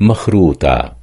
مخروطة.